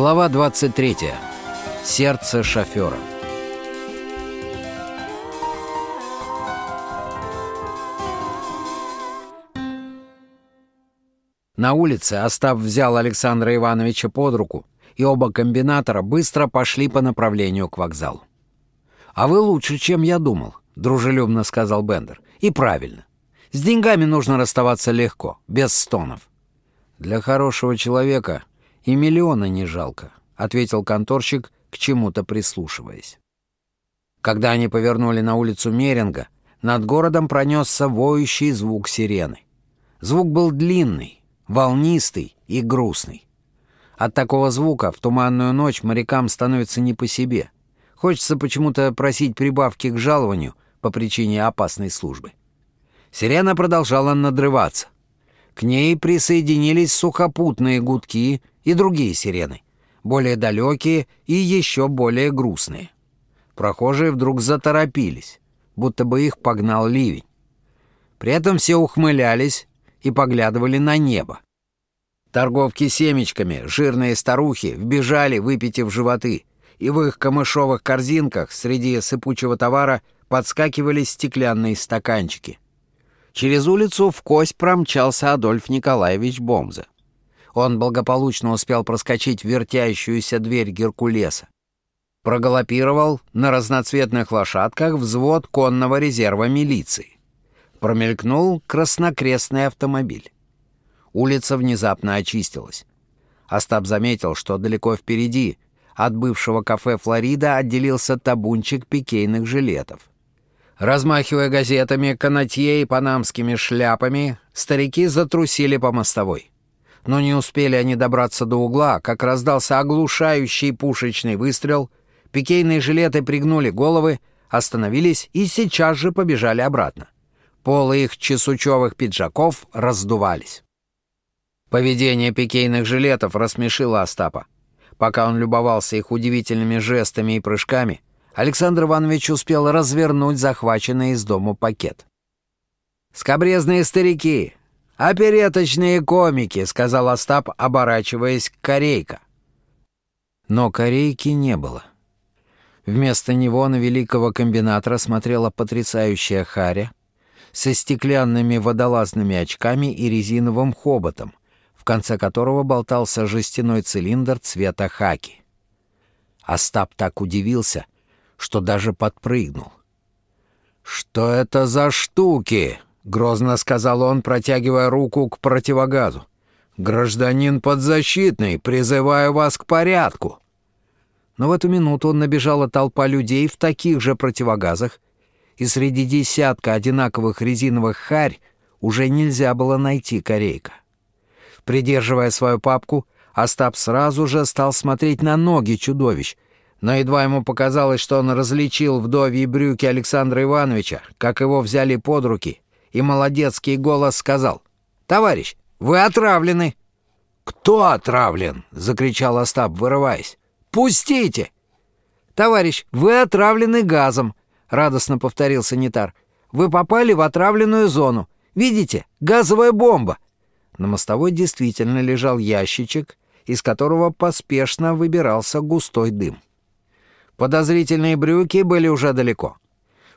Глава 23. Сердце шофера. На улице Остап взял Александра Ивановича под руку, и оба комбинатора быстро пошли по направлению к вокзалу. «А вы лучше, чем я думал», — дружелюбно сказал Бендер. «И правильно. С деньгами нужно расставаться легко, без стонов». «Для хорошего человека и миллиона не жалко», — ответил конторщик, к чему-то прислушиваясь. Когда они повернули на улицу Меринга, над городом пронесся воющий звук сирены. Звук был длинный, волнистый и грустный. От такого звука в туманную ночь морякам становится не по себе. Хочется почему-то просить прибавки к жалованию по причине опасной службы. Сирена продолжала надрываться. К ней присоединились сухопутные гудки и другие сирены, более далекие и еще более грустные. Прохожие вдруг заторопились, будто бы их погнал ливень. При этом все ухмылялись и поглядывали на небо. Торговки семечками, жирные старухи, вбежали, выпитив животы, и в их камышовых корзинках среди сыпучего товара подскакивали стеклянные стаканчики — Через улицу в кость промчался Адольф Николаевич Бомза. Он благополучно успел проскочить вертящуюся дверь Геркулеса. Проголопировал на разноцветных лошадках взвод конного резерва милиции. Промелькнул краснокрестный автомобиль. Улица внезапно очистилась. Остап заметил, что далеко впереди от бывшего кафе «Флорида» отделился табунчик пикейных жилетов. Размахивая газетами, канатье и панамскими шляпами, старики затрусили по мостовой. Но не успели они добраться до угла, как раздался оглушающий пушечный выстрел, пикейные жилеты пригнули головы, остановились и сейчас же побежали обратно. Полы их чесучевых пиджаков раздувались. Поведение пикейных жилетов рассмешило Остапа. Пока он любовался их удивительными жестами и прыжками — Александр Иванович успел развернуть захваченный из дому пакет. «Скобрезные старики! Опереточные комики!» — сказал Остап, оборачиваясь к корейка. Но корейки не было. Вместо него на великого комбинатора смотрела потрясающая Харя со стеклянными водолазными очками и резиновым хоботом, в конце которого болтался жестяной цилиндр цвета хаки. Остап так удивился — что даже подпрыгнул. «Что это за штуки?» — грозно сказал он, протягивая руку к противогазу. «Гражданин подзащитный, призываю вас к порядку!» Но в эту минуту набежала толпа людей в таких же противогазах, и среди десятка одинаковых резиновых харь уже нельзя было найти корейка. Придерживая свою папку, Остап сразу же стал смотреть на ноги чудовищ — но едва ему показалось, что он различил вдовьи брюки Александра Ивановича, как его взяли под руки, и молодецкий голос сказал, «Товарищ, вы отравлены!» «Кто отравлен?» — закричал Остап, вырываясь. «Пустите!» «Товарищ, вы отравлены газом!» — радостно повторил санитар. «Вы попали в отравленную зону. Видите? Газовая бомба!» На мостовой действительно лежал ящичек, из которого поспешно выбирался густой дым. Подозрительные брюки были уже далеко.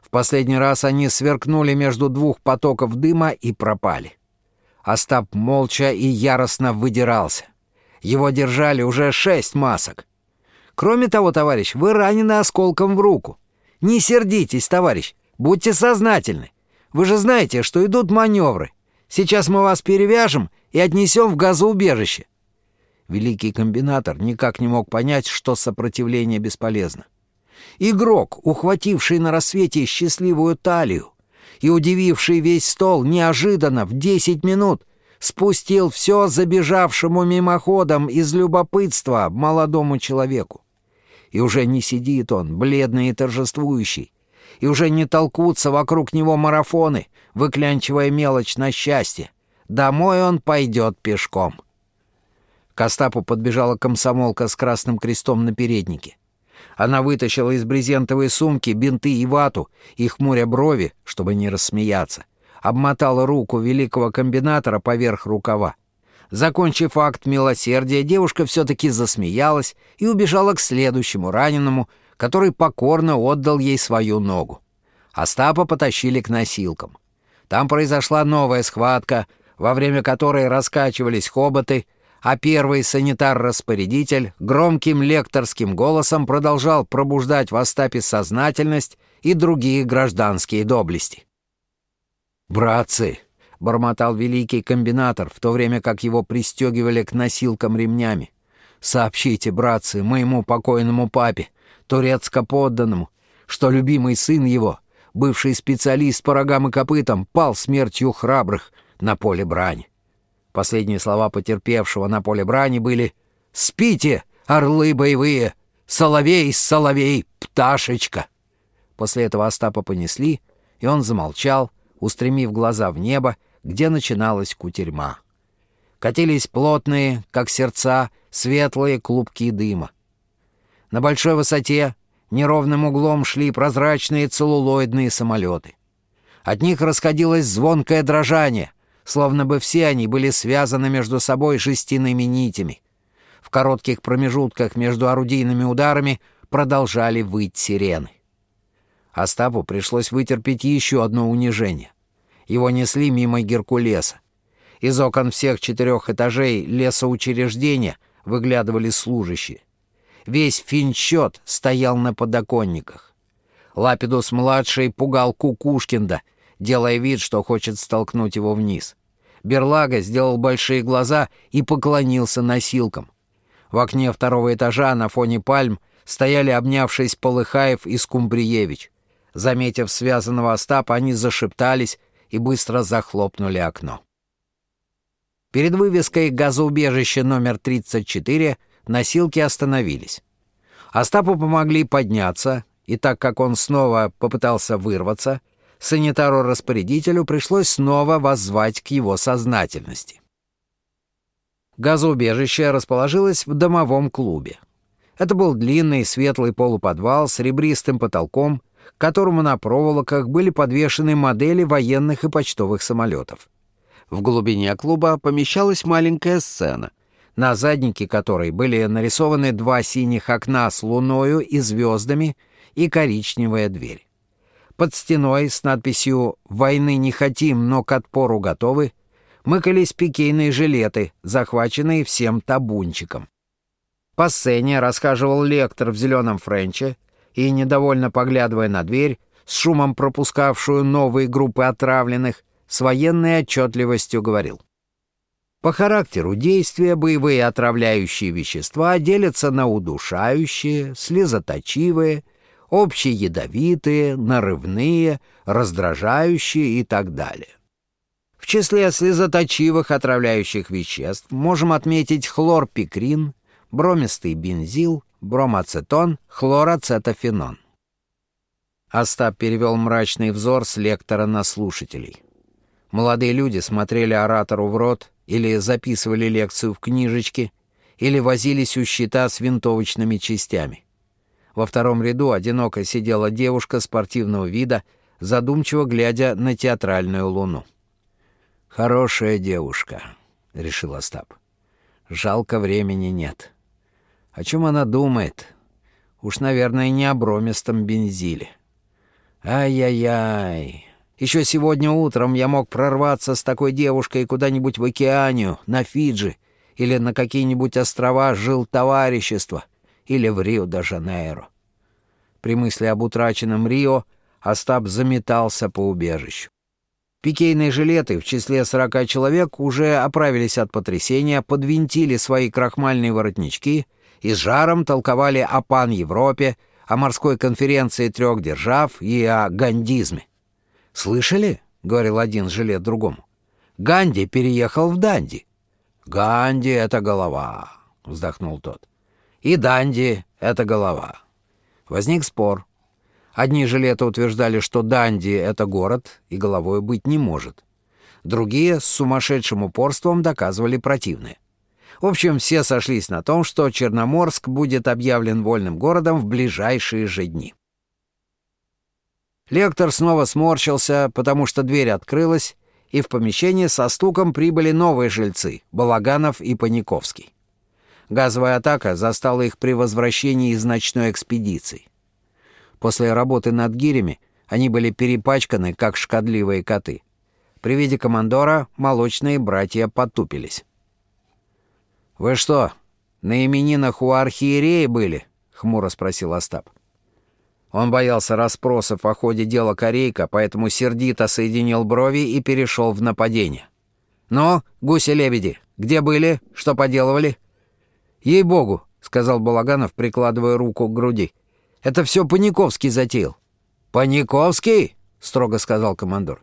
В последний раз они сверкнули между двух потоков дыма и пропали. Остап молча и яростно выдирался. Его держали уже шесть масок. Кроме того, товарищ, вы ранены осколком в руку. Не сердитесь, товарищ, будьте сознательны. Вы же знаете, что идут маневры. Сейчас мы вас перевяжем и отнесем в газоубежище. Великий комбинатор никак не мог понять, что сопротивление бесполезно. Игрок, ухвативший на рассвете счастливую талию и удививший весь стол неожиданно в десять минут, спустил все забежавшему мимоходом из любопытства молодому человеку. И уже не сидит он, бледный и торжествующий, и уже не толкутся вокруг него марафоны, выклянчивая мелочь на счастье. Домой он пойдет пешком. К Остапу подбежала комсомолка с красным крестом на переднике. Она вытащила из брезентовой сумки бинты и вату, и, хмуря брови, чтобы не рассмеяться, обмотала руку великого комбинатора поверх рукава. Закончив акт милосердия, девушка все-таки засмеялась и убежала к следующему раненому, который покорно отдал ей свою ногу. Остапа потащили к носилкам. Там произошла новая схватка, во время которой раскачивались хоботы, а первый санитар-распорядитель громким лекторским голосом продолжал пробуждать в Остапе сознательность и другие гражданские доблести. «Братцы!» — бормотал великий комбинатор, в то время как его пристегивали к носилкам ремнями. «Сообщите, братцы, моему покойному папе, турецко-подданному, что любимый сын его, бывший специалист по рогам и копытам, пал смертью храбрых на поле брани. Последние слова потерпевшего на поле брани были «Спите, орлы боевые! Соловей, соловей, пташечка!» После этого Остапа понесли, и он замолчал, устремив глаза в небо, где начиналась кутерьма. Катились плотные, как сердца, светлые клубки дыма. На большой высоте неровным углом шли прозрачные целлулоидные самолеты. От них расходилось звонкое дрожание — словно бы все они были связаны между собой жестяными нитями. В коротких промежутках между орудийными ударами продолжали выть сирены. Остапу пришлось вытерпеть еще одно унижение. Его несли мимо Геркулеса. Из окон всех четырех этажей лесоучреждения выглядывали служащие. Весь финчет стоял на подоконниках. Лапидус-младший пугал Кукушкинда — делая вид, что хочет столкнуть его вниз. Берлага сделал большие глаза и поклонился носилкам. В окне второго этажа на фоне пальм стояли, обнявшись, Полыхаев и Скумбриевич. Заметив связанного Остапа, они зашептались и быстро захлопнули окно. Перед вывеской газоубежища номер 34 носилки остановились. Остапу помогли подняться, и так как он снова попытался вырваться, санитару-распорядителю пришлось снова воззвать к его сознательности. Газоубежище расположилось в домовом клубе. Это был длинный светлый полуподвал с ребристым потолком, к которому на проволоках были подвешены модели военных и почтовых самолетов. В глубине клуба помещалась маленькая сцена, на заднике которой были нарисованы два синих окна с луною и звездами и коричневая дверь. Под стеной с надписью «Войны не хотим, но к отпору готовы» мыкались пикейные жилеты, захваченные всем табунчиком. По сцене расхаживал лектор в зеленом френче и, недовольно поглядывая на дверь, с шумом пропускавшую новые группы отравленных, с военной отчетливостью говорил. По характеру действия боевые отравляющие вещества делятся на удушающие, слезоточивые, общеядовитые, нарывные, раздражающие и так далее. В числе слезоточивых отравляющих веществ можем отметить хлорпикрин, бромистый бензил, бромацетон, хлорацетофенон. Остап перевел мрачный взор с лектора на слушателей. Молодые люди смотрели оратору в рот или записывали лекцию в книжечке, или возились у щита с винтовочными частями. Во втором ряду одиноко сидела девушка спортивного вида, задумчиво глядя на театральную луну. «Хорошая девушка», — решил Остап. «Жалко, времени нет. О чем она думает? Уж, наверное, не о бромистом бензиле. Ай-яй-яй. Еще сегодня утром я мог прорваться с такой девушкой куда-нибудь в океанию, на Фиджи или на какие-нибудь острова жил товарищества или в Рио-де-Жанейро. При мысли об утраченном Рио Остап заметался по убежищу. Пикейные жилеты в числе сорока человек уже оправились от потрясения, подвинтили свои крахмальные воротнички и с жаром толковали о пан-Европе, о морской конференции трех держав и о гандизме. «Слышали?» — говорил один жилет другому. «Ганди переехал в Данди». «Ганди — это голова», — вздохнул тот и Данди — это голова. Возник спор. Одни жилеты утверждали, что Данди — это город и головой быть не может. Другие с сумасшедшим упорством доказывали противное. В общем, все сошлись на том, что Черноморск будет объявлен вольным городом в ближайшие же дни. Лектор снова сморщился, потому что дверь открылась, и в помещение со стуком прибыли новые жильцы — Балаганов и Паниковский. Газовая атака застала их при возвращении из ночной экспедиции. После работы над гирями они были перепачканы, как шкодливые коты. При виде командора молочные братья потупились. «Вы что, на именинах у архиерея были?» — хмуро спросил Остап. Он боялся расспросов о ходе дела Корейка, поэтому сердито соединил брови и перешел в нападение. «Ну, гуси-лебеди, где были? Что поделывали?» «Ей-богу», — сказал Балаганов, прикладывая руку к груди. «Это все Паниковский затеял». «Паниковский?» — строго сказал командор.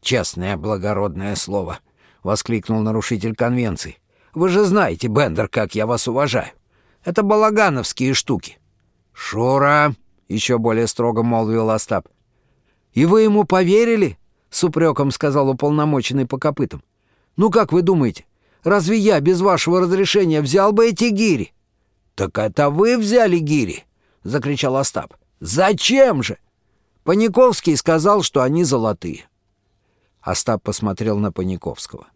«Честное благородное слово», — воскликнул нарушитель конвенции. «Вы же знаете, Бендер, как я вас уважаю. Это балагановские штуки». «Шура!» — еще более строго молвил Остап. «И вы ему поверили?» — с упреком сказал уполномоченный по копытам. «Ну как вы думаете, разве я без вашего разрешения взял бы эти гири?» «Так это вы взяли гири!» — закричал Остап. «Зачем же?» Паниковский сказал, что они золотые. Остап посмотрел на Паниковского.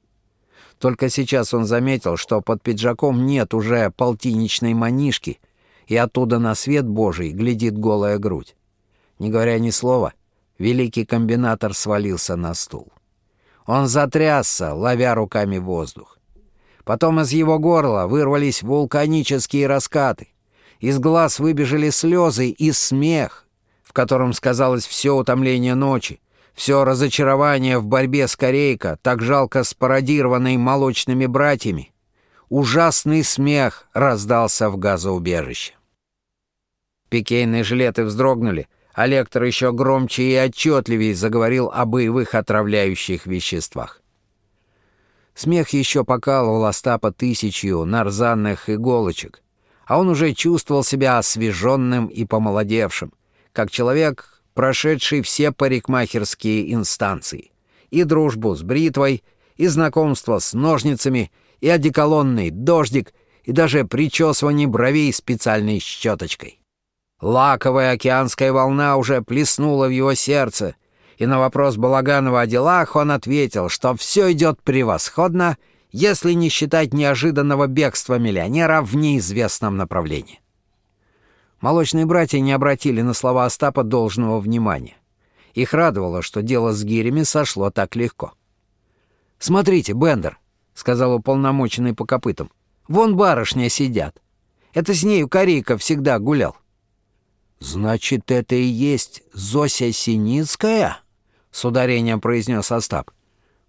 Только сейчас он заметил, что под пиджаком нет уже полтинничной манишки — и оттуда на свет Божий глядит голая грудь. Не говоря ни слова, великий комбинатор свалился на стул. Он затрясся, ловя руками воздух. Потом из его горла вырвались вулканические раскаты. Из глаз выбежали слезы и смех, в котором сказалось все утомление ночи, все разочарование в борьбе с Корейко, так жалко спародированной молочными братьями, Ужасный смех раздался в газоубежище. Пикейные жилеты вздрогнули, а лектор еще громче и отчетливее заговорил о боевых отравляющих веществах. Смех еще покалывал Остапа тысячью нарзанных иголочек, а он уже чувствовал себя освеженным и помолодевшим, как человек, прошедший все парикмахерские инстанции, и дружбу с бритвой, и знакомство с ножницами, и одеколонный дождик, и даже причесывание бровей специальной щеточкой. Лаковая океанская волна уже плеснула в его сердце, и на вопрос Балаганова о делах он ответил, что все идет превосходно, если не считать неожиданного бегства миллионера в неизвестном направлении. Молочные братья не обратили на слова Остапа должного внимания. Их радовало, что дело с гирями сошло так легко. «Смотрите, Бендер, — сказал уполномоченный по копытам. «Вон барышня сидят. Это с нею Корейка всегда гулял». «Значит, это и есть Зося Синицкая?» — с ударением произнес Остап.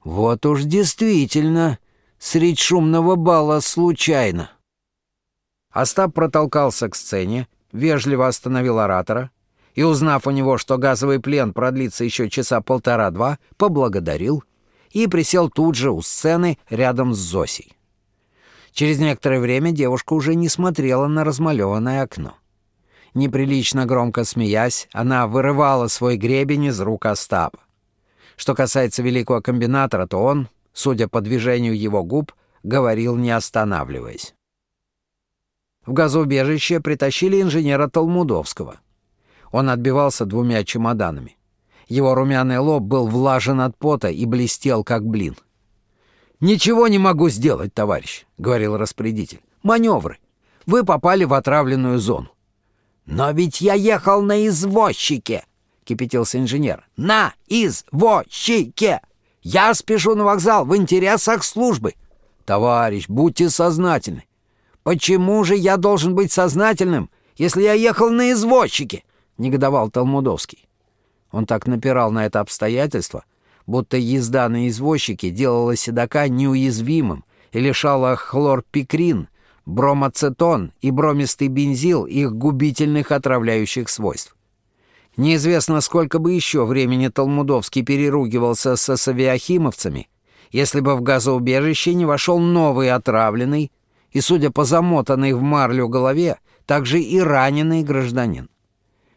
«Вот уж действительно, средь шумного бала случайно». Остап протолкался к сцене, вежливо остановил оратора и, узнав у него, что газовый плен продлится еще часа полтора-два, поблагодарил и присел тут же у сцены рядом с Зосей. Через некоторое время девушка уже не смотрела на размалеванное окно. Неприлично громко смеясь, она вырывала свой гребень из рук Остапа. Что касается великого комбинатора, то он, судя по движению его губ, говорил не останавливаясь. В газоубежище притащили инженера Толмудовского. Он отбивался двумя чемоданами. Его румяный лоб был влажен от пота и блестел, как блин. «Ничего не могу сделать, товарищ», — говорил распорядитель. «Маневры. Вы попали в отравленную зону». «Но ведь я ехал на извозчике», — кипятился инженер. «На извозчике! Я спешу на вокзал в интересах службы». «Товарищ, будьте сознательны». «Почему же я должен быть сознательным, если я ехал на извозчике?» — негодовал Толмудовский. Он так напирал на это обстоятельство, будто езда на извозчике делала седока неуязвимым и лишала хлорпикрин, бромацетон и бромистый бензил их губительных отравляющих свойств. Неизвестно, сколько бы еще времени Толмудовский переругивался со савиахимовцами, если бы в газоубежище не вошел новый отравленный и, судя по замотанной в марлю голове, также и раненый гражданин.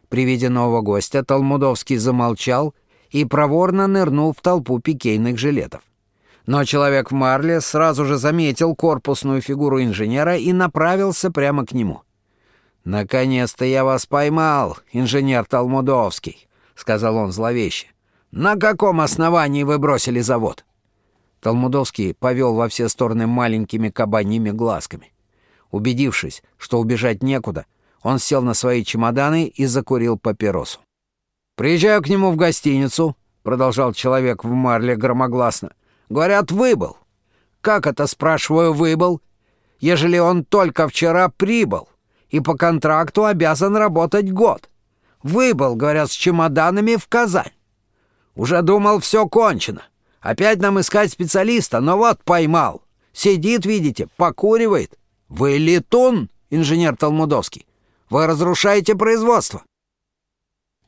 При виде нового гостя Толмудовский замолчал и проворно нырнул в толпу пикейных жилетов. Но человек в марле сразу же заметил корпусную фигуру инженера и направился прямо к нему. «Наконец-то я вас поймал, инженер Толмудовский», — сказал он зловеще. «На каком основании вы бросили завод? Толмудовский повел во все стороны маленькими кабаньими глазками. Убедившись, что убежать некуда, он сел на свои чемоданы и закурил папиросу. «Приезжаю к нему в гостиницу», — продолжал человек в марле громогласно. «Говорят, выбыл». «Как это, спрашиваю, выбыл? Ежели он только вчера прибыл и по контракту обязан работать год. Выбыл, говорят, с чемоданами в Казань. Уже думал, все кончено. Опять нам искать специалиста, но вот поймал. Сидит, видите, покуривает. Вы летун, инженер Толмудовский. Вы разрушаете производство.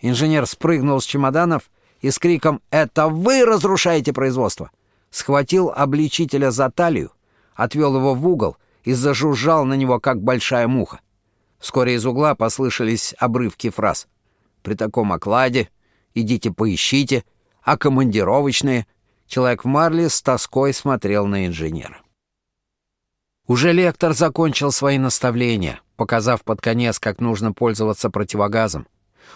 Инженер спрыгнул с чемоданов и с криком «Это вы разрушаете производство!» схватил обличителя за талию, отвел его в угол и зажужжал на него, как большая муха. Вскоре из угла послышались обрывки фраз. «При таком окладе идите поищите», а командировочные человек в марле с тоской смотрел на инженера. Уже лектор закончил свои наставления, показав под конец, как нужно пользоваться противогазом.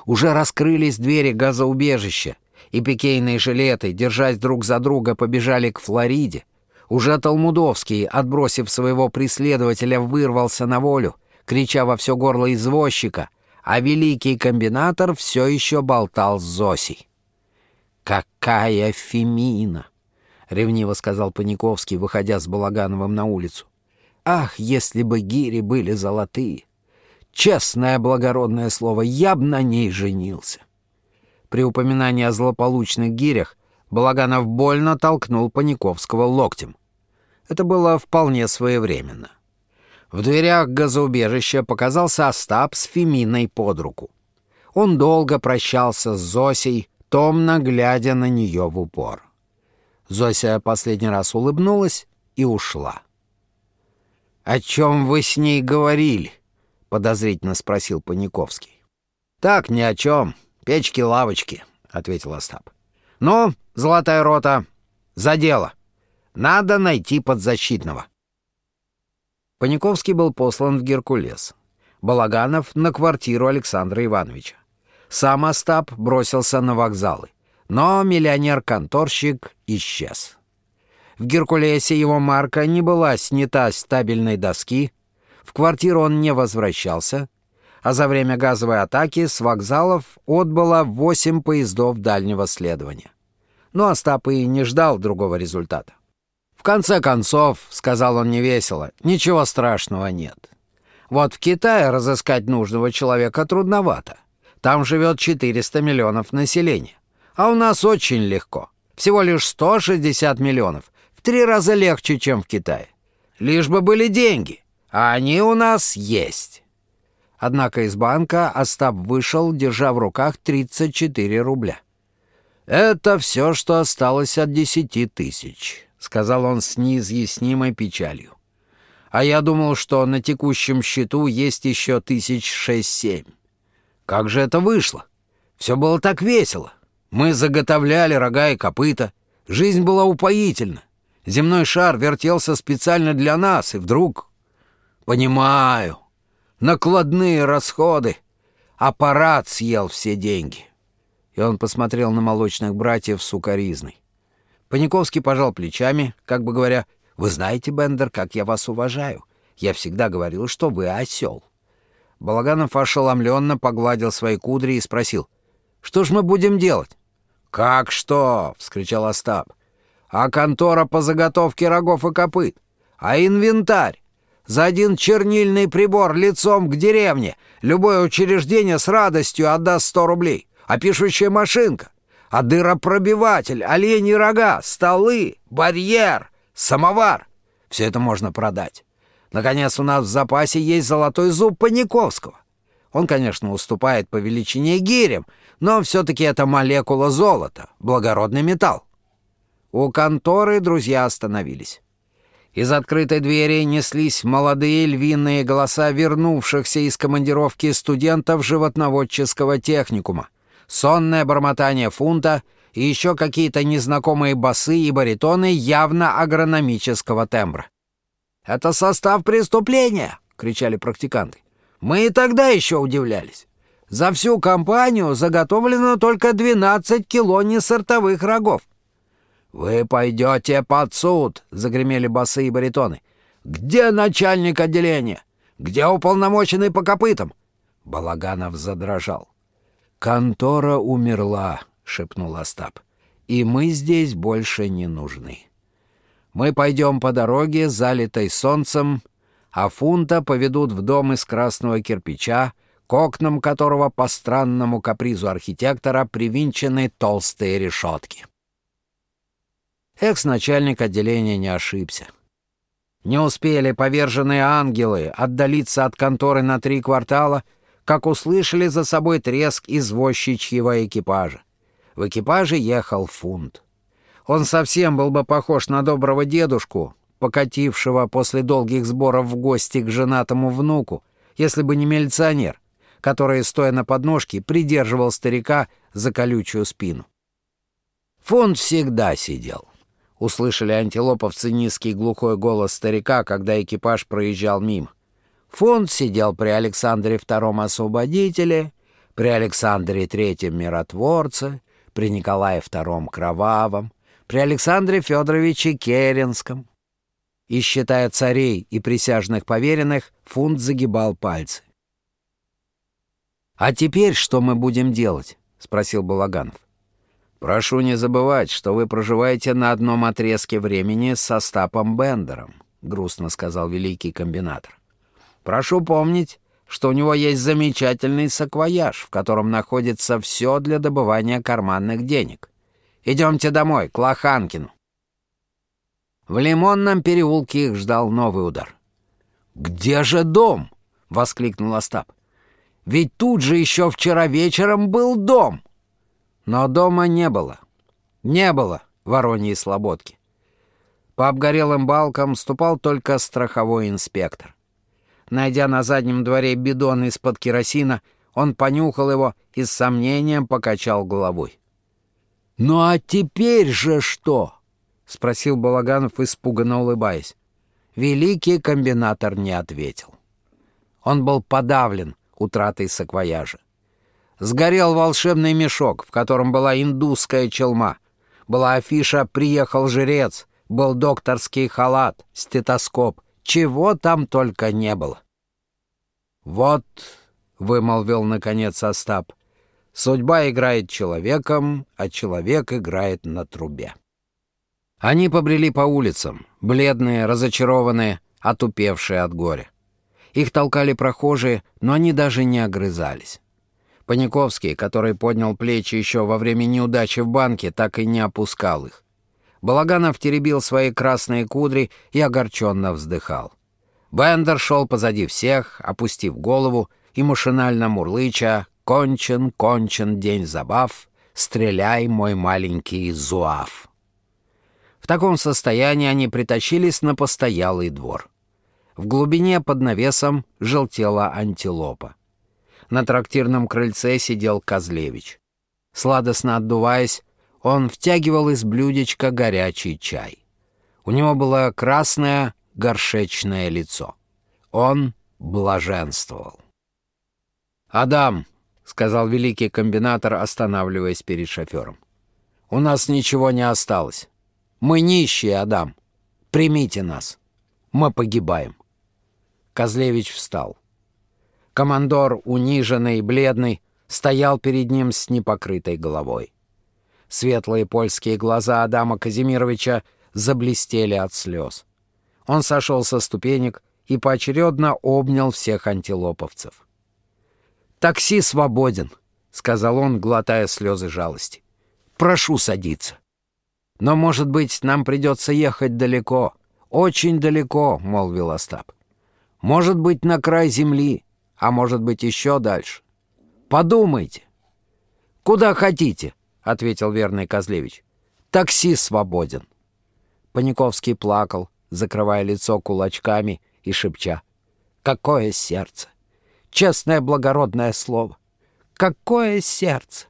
Уже раскрылись двери газоубежища, и пикейные жилеты, держась друг за друга, побежали к Флориде. Уже Толмудовский, отбросив своего преследователя, вырвался на волю, крича во все горло извозчика, а великий комбинатор все еще болтал с Зосей. «Какая Фемина!» — ревниво сказал Паниковский, выходя с Балагановым на улицу. «Ах, если бы гири были золотые! Честное благородное слово, я б на ней женился!» При упоминании о злополучных гирях Балаганов больно толкнул Паниковского локтем. Это было вполне своевременно. В дверях газоубежища показался Остап с Феминой под руку. Он долго прощался с Зосей, томно глядя на нее в упор. Зося последний раз улыбнулась и ушла. «О чем вы с ней говорили?» — подозрительно спросил Паниковский. «Так, ни о чем. Печки-лавочки», — ответил Остап. «Ну, золотая рота, за дело. Надо найти подзащитного». Паниковский был послан в Геркулес. Балаганов — на квартиру Александра Ивановича. Сам Остап бросился на вокзалы. Но миллионер-конторщик исчез. В Геркулесе его марка не была снята с стабильной доски, в квартиру он не возвращался, а за время газовой атаки с вокзалов отбыло восемь поездов дальнего следования. Но Остап и не ждал другого результата. «В конце концов», — сказал он невесело, — «ничего страшного нет. Вот в Китае разыскать нужного человека трудновато. Там живет 400 миллионов населения. А у нас очень легко. Всего лишь 160 миллионов. В три раза легче, чем в Китае. Лишь бы были деньги. А они у нас есть. Однако из банка Остап вышел, держа в руках 34 рубля. «Это все, что осталось от десяти тысяч», — сказал он с неизъяснимой печалью. «А я думал, что на текущем счету есть еще тысяч шесть-семь. Как же это вышло? Все было так весело. Мы заготовляли рога и копыта. Жизнь была упоительна. Земной шар вертелся специально для нас, и вдруг... Понимаю. Накладные расходы. Аппарат съел все деньги. И он посмотрел на молочных братьев с укоризной. Паниковский пожал плечами, как бы говоря, «Вы знаете, Бендер, как я вас уважаю. Я всегда говорил, что вы осел». Балаганов ошеломленно погладил свои кудри и спросил. «Что ж мы будем делать?» «Как что?» — вскричал Остап. «А контора по заготовке рогов и копыт? А инвентарь? За один чернильный прибор лицом к деревне любое учреждение с радостью отдаст сто рублей. А пишущая машинка? А дыропробиватель, оленьи рога, столы, барьер, самовар? Все это можно продать. Наконец, у нас в запасе есть золотой зуб Паниковского. Он, конечно, уступает по величине гирям, но все-таки это молекула золота, благородный металл. У конторы друзья остановились. Из открытой двери неслись молодые львиные голоса вернувшихся из командировки студентов животноводческого техникума, сонное бормотание фунта и еще какие-то незнакомые басы и баритоны явно агрономического тембра. «Это состав преступления!» — кричали практиканты. «Мы и тогда еще удивлялись. За всю компанию заготовлено только 12 кило несортовых рогов. «Вы пойдете под суд!» — загремели басы и баритоны. «Где начальник отделения? Где уполномоченный по копытам?» Балаганов задрожал. «Контора умерла», — шепнул Остап. «И мы здесь больше не нужны. Мы пойдем по дороге, залитой солнцем, а фунта поведут в дом из красного кирпича, к окнам которого по странному капризу архитектора привинчены толстые решетки. Экс-начальник отделения не ошибся. Не успели поверженные ангелы отдалиться от конторы на три квартала, как услышали за собой треск извозчичьего экипажа. В экипаже ехал фунт. Он совсем был бы похож на доброго дедушку, покатившего после долгих сборов в гости к женатому внуку, если бы не милиционер, который, стоя на подножке, придерживал старика за колючую спину. Фонд всегда сидел. Услышали антилоповцы низкий глухой голос старика, когда экипаж проезжал мимо. Фонд сидел при Александре II Освободителе, при Александре III Миротворце, при Николае II Кровавом, при Александре Федоровиче Керенском, и, считая царей и присяжных поверенных, фунт загибал пальцы. «А теперь что мы будем делать?» — спросил Балаганов. «Прошу не забывать, что вы проживаете на одном отрезке времени с Остапом Бендером», — грустно сказал великий комбинатор. «Прошу помнить, что у него есть замечательный саквояж, в котором находится все для добывания карманных денег. Идемте домой, к Лоханкину». В Лимонном переулке их ждал новый удар. «Где же дом?» — воскликнул Остап. «Ведь тут же еще вчера вечером был дом!» Но дома не было. Не было Вороньей Слободки. По обгорелым балкам ступал только страховой инспектор. Найдя на заднем дворе бидон из-под керосина, он понюхал его и с сомнением покачал головой. «Ну а теперь же что?» — спросил Балаганов, испуганно улыбаясь. Великий комбинатор не ответил. Он был подавлен утратой саквояжа. Сгорел волшебный мешок, в котором была индусская челма. Была афиша «Приехал жрец», был докторский халат, стетоскоп. Чего там только не было. «Вот», — вымолвил наконец Остап, — «судьба играет человеком, а человек играет на трубе». Они побрели по улицам, бледные, разочарованные, отупевшие от горя. Их толкали прохожие, но они даже не огрызались. Паниковский, который поднял плечи еще во время неудачи в банке, так и не опускал их. Балаганов теребил свои красные кудри и огорченно вздыхал. Бендер шел позади всех, опустив голову и машинально мурлыча «Кончен, кончен день забав, стреляй, мой маленький зуав». В таком состоянии они притащились на постоялый двор. В глубине под навесом желтела антилопа. На трактирном крыльце сидел Козлевич. Сладостно отдуваясь, он втягивал из блюдечка горячий чай. У него было красное горшечное лицо. Он блаженствовал. «Адам», — сказал великий комбинатор, останавливаясь перед шофером, — «у нас ничего не осталось. Мы нищие, Адам. Примите нас. Мы погибаем. Козлевич встал. Командор, униженный и бледный, стоял перед ним с непокрытой головой. Светлые польские глаза Адама Казимировича заблестели от слез. Он сошел со ступенек и поочередно обнял всех антилоповцев. «Такси свободен», — сказал он, глотая слезы жалости. «Прошу садиться». Но, может быть, нам придется ехать далеко, очень далеко, — молвил Остап. Может быть, на край земли, а может быть, еще дальше. Подумайте. Куда хотите, — ответил верный Козлевич. Такси свободен. Паниковский плакал, закрывая лицо кулачками и шепча. Какое сердце! Честное благородное слово! Какое сердце!